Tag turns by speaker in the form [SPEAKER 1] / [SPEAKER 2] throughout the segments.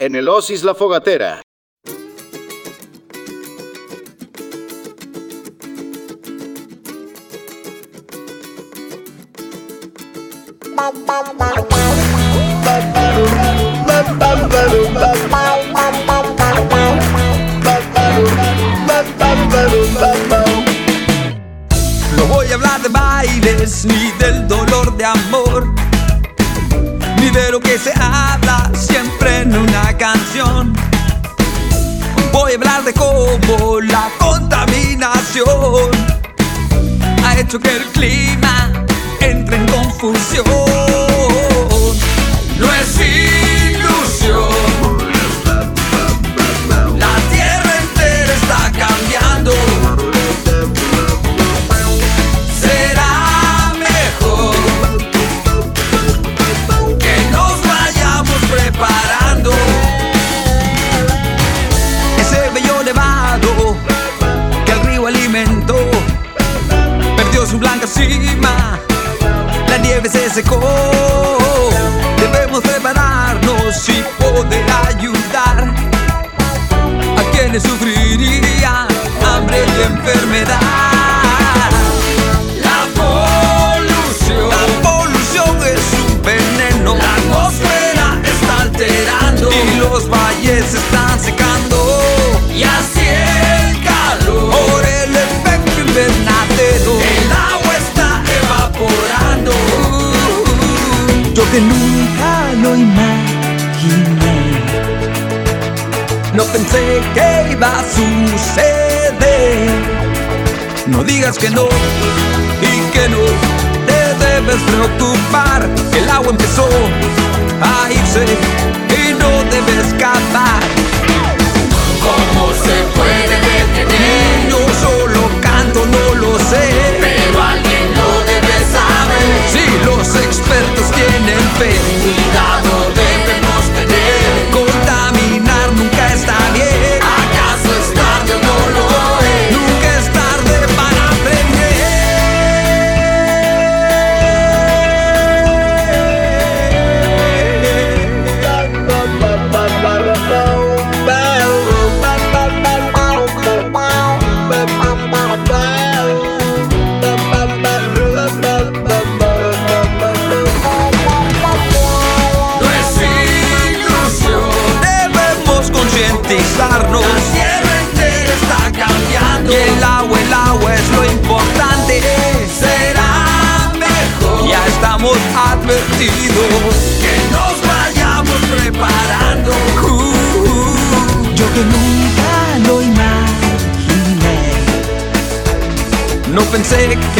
[SPEAKER 1] En el Osis La Fogatera.
[SPEAKER 2] No voy a hablar de bailes ni del dolor de amor, ni de lo que se habla siempre canción. Voy a hablar de cómo la contaminación ha hecho que el clima entre en confusión. A quienes sufrirían hambre y enfermedad. La polución, la polución es un veneno. La atmósfera está alterando y los valles se están secando. Y así el calor por el efecto invernadero. El agua está evaporando. Yo que nunca lo imaginé. No pensé que iba a suceder. No digas que no y que no te debes preocupar. El agua empezó a irse y no debes escapar. ¿Cómo se puede detener? Yo solo canto, no lo sé. Pero alguien lo debe saber. Si los expertos tienen fe, cuidado No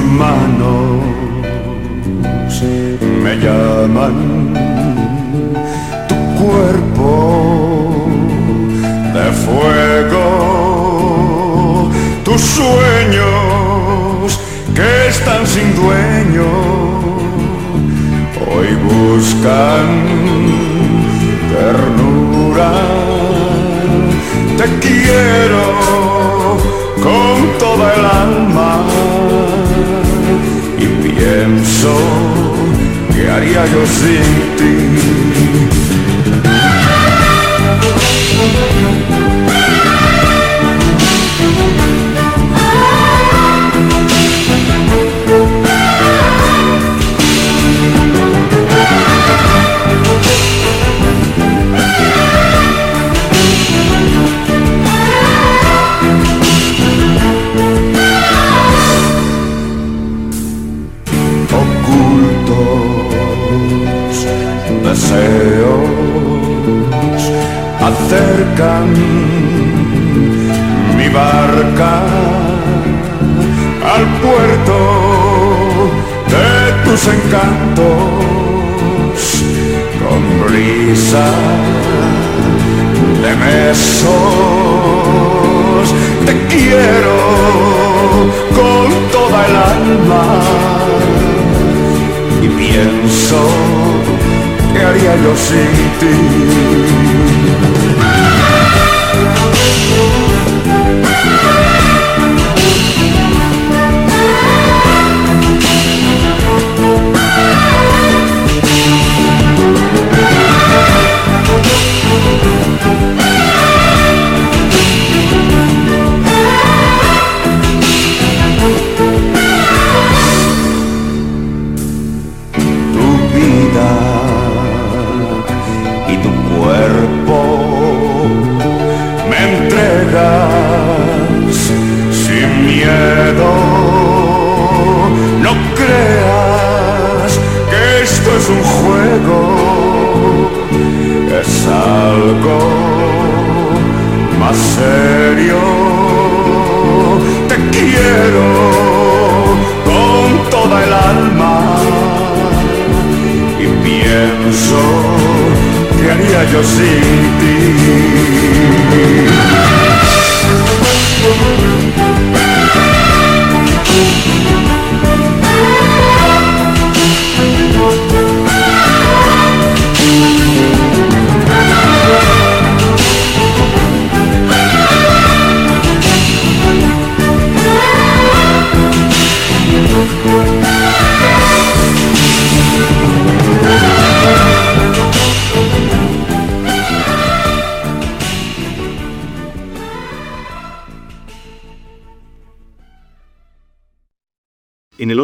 [SPEAKER 3] Manos. Me llaman, tu cuerpo de fuego, tus sueños que están sin dueño hoy buscan ternura. Te quiero con toda el alma pienso que haría yo sin ti. Mi barca al puerto de tus encantos con brisa de mesos te quiero con toda el alma y pienso que haría yo sin ti. Tu haría yo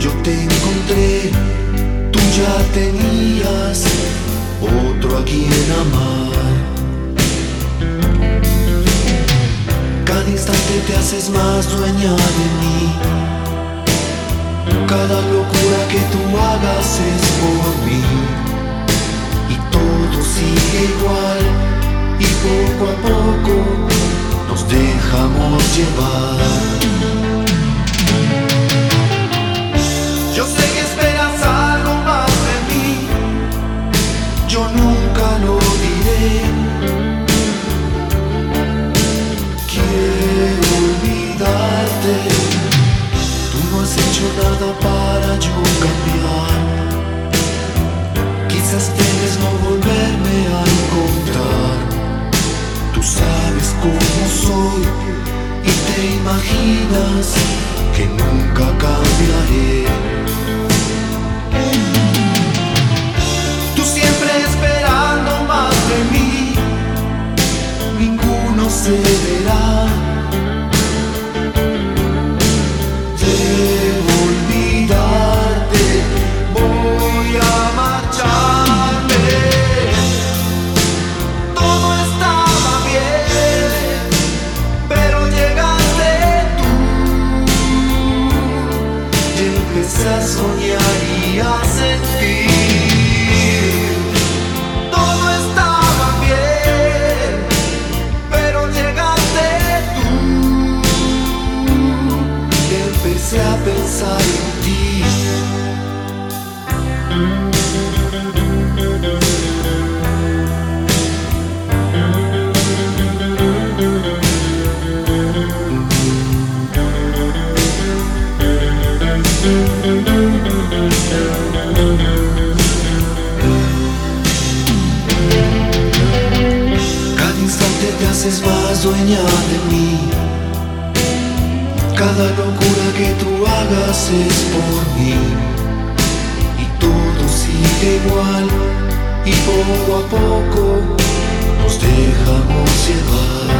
[SPEAKER 4] Yo te encontré, tú ya tenías otro a quien amar. Cada instante te haces más dueña de mí. Cada locura que tú hagas es por mí y todo sigue igual y poco a poco nos dejamos llevar. Yo sé que esperas algo más de mí, yo nunca lo diré. Quiero olvidarte, tú no has hecho nada para yo cambiar. Quizás temes no volverme a encontrar. Tú sabes cómo soy y te imaginas que nunca cambiaré. Hagas es por mí. Y todo sigue igual. Y poco a poco nos dejamos llevar.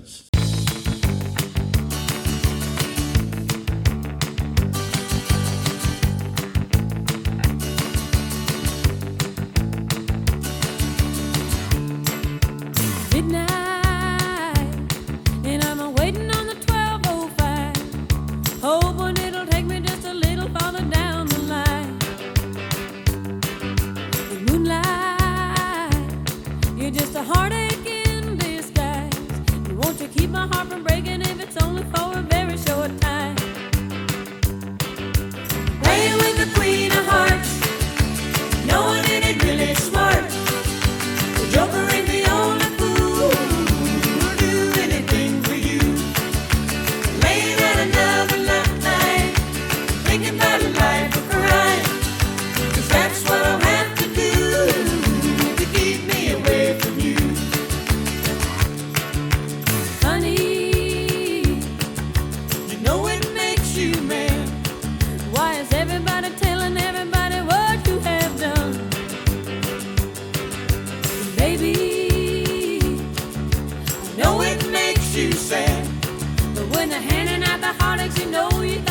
[SPEAKER 5] know you.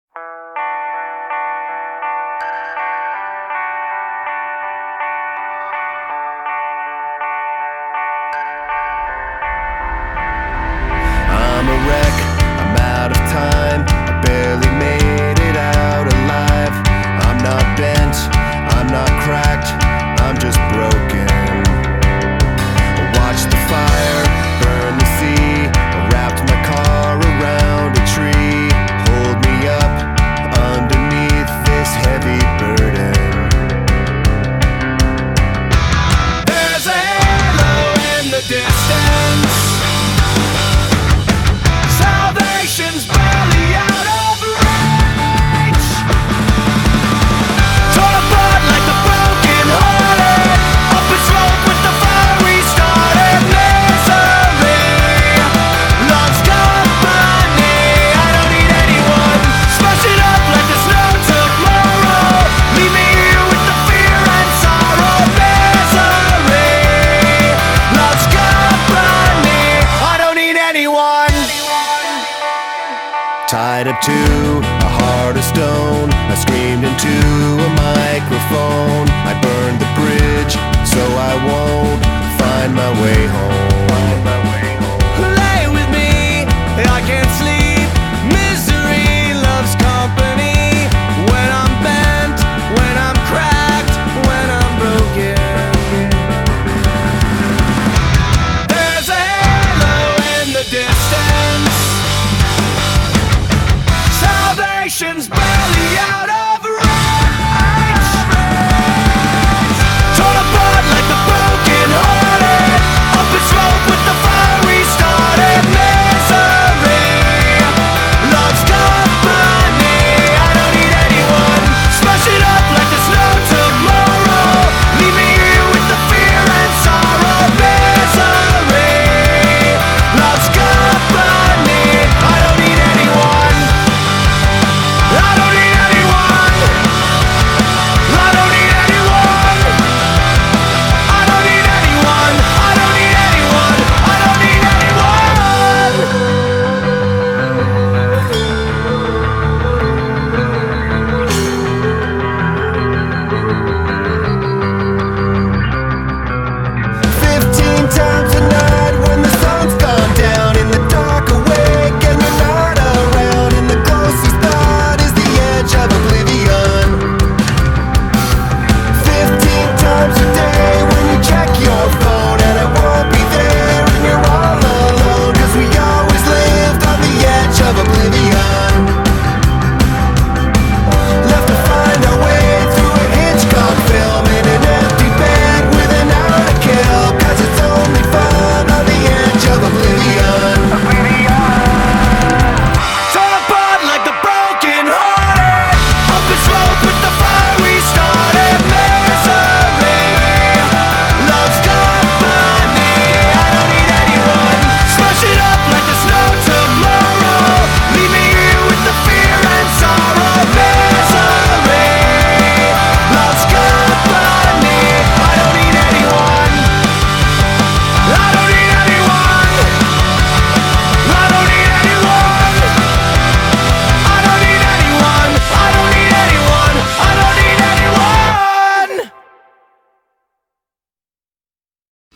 [SPEAKER 4] to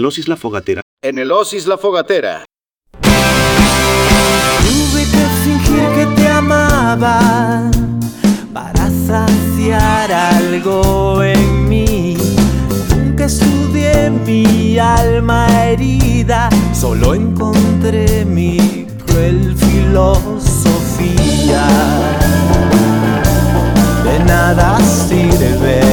[SPEAKER 1] El Osis La Fogatera.
[SPEAKER 6] En el Osis La Fogatera.
[SPEAKER 7] Tuve que fingir que te amaba para saciar algo en mí. Nunca estudié mi alma herida, solo encontré mi cruel filosofía. De nada sirve.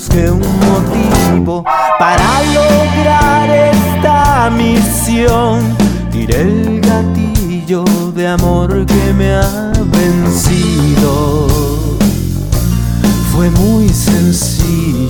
[SPEAKER 7] Busqué un motivo para lograr esta misión. Tiré el gatillo de amor que me ha vencido. Fue muy sencillo.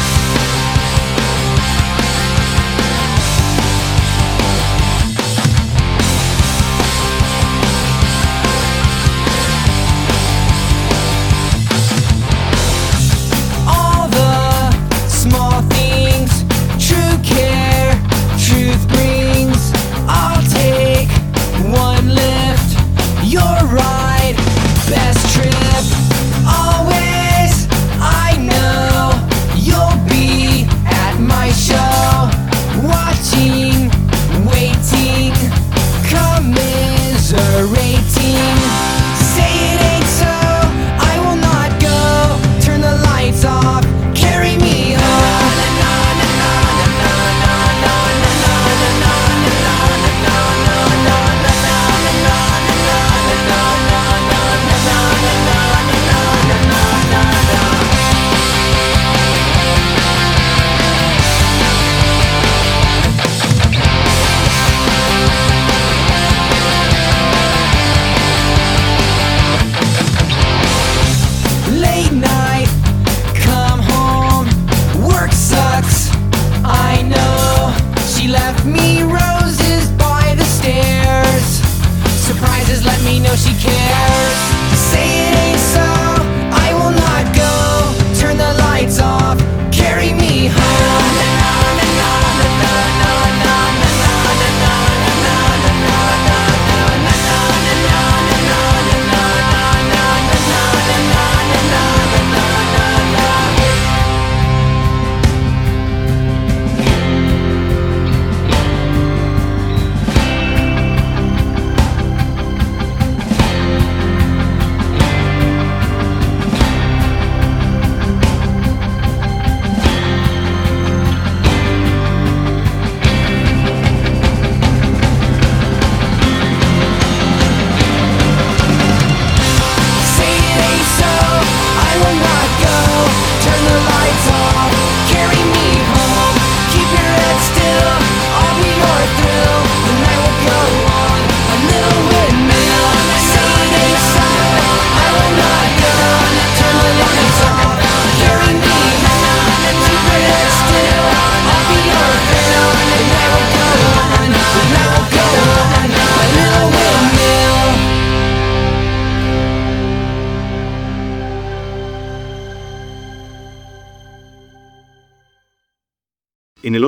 [SPEAKER 8] know
[SPEAKER 9] she
[SPEAKER 1] can't.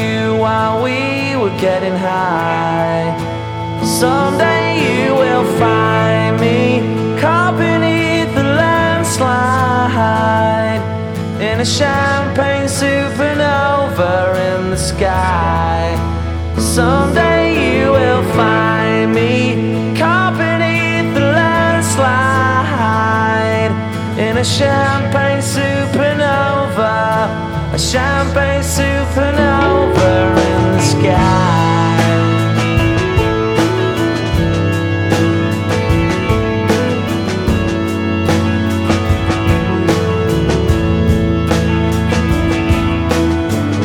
[SPEAKER 10] you while we were getting high. Someday you will find me caught beneath the landslide in a champagne supernova in the sky. Someday you will find me caught beneath the landslide in a champagne supernova champagne supernova in the sky.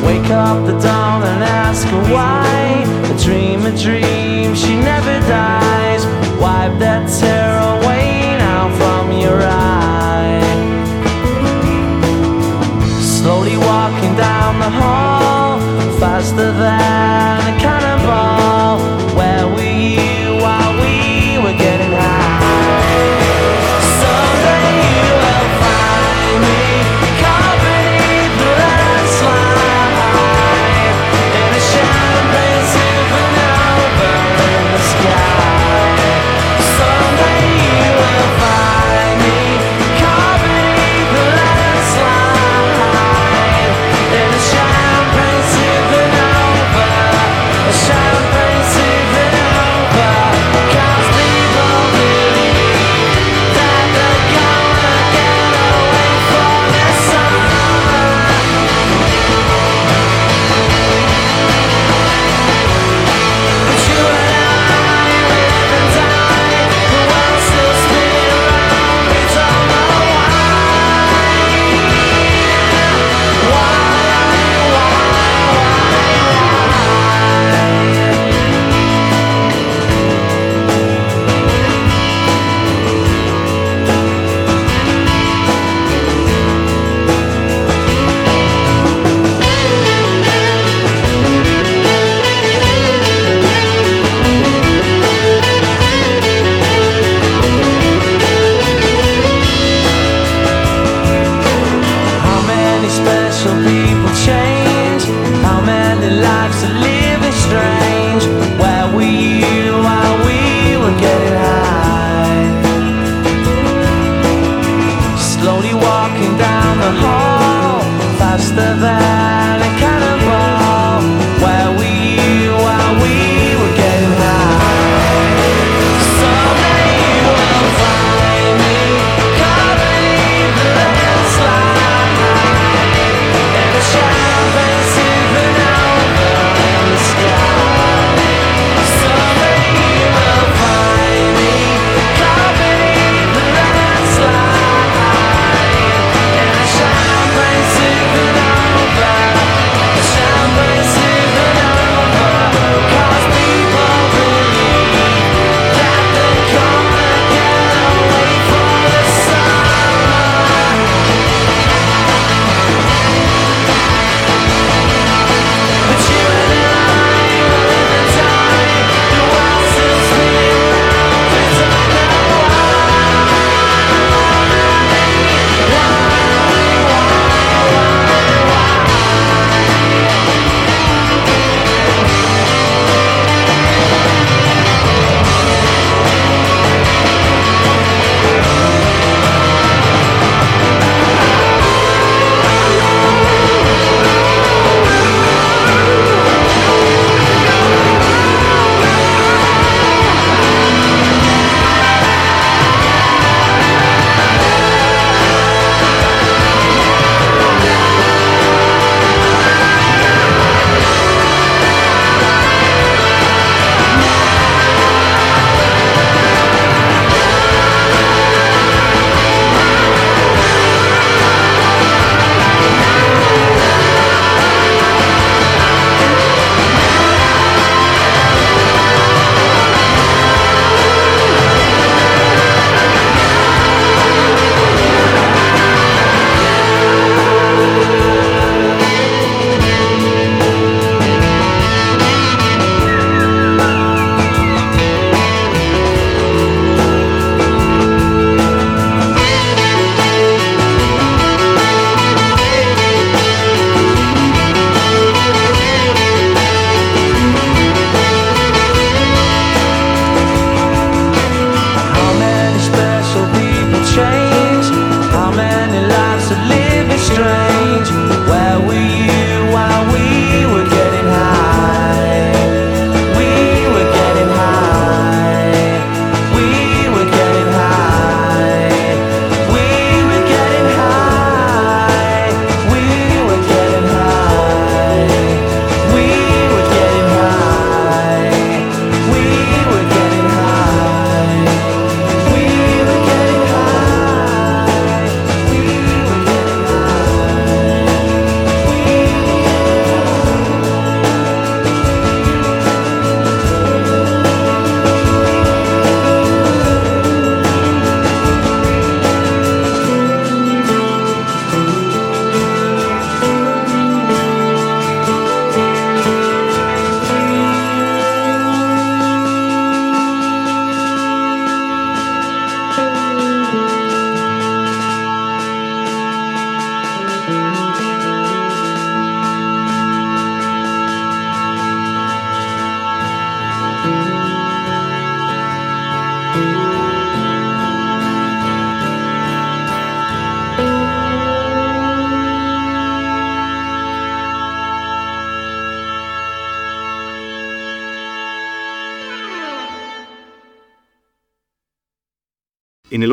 [SPEAKER 10] Wake up the dawn and ask her why. A dream, a dream, she never dies. just the vast.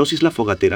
[SPEAKER 11] Oasis La Fogatera,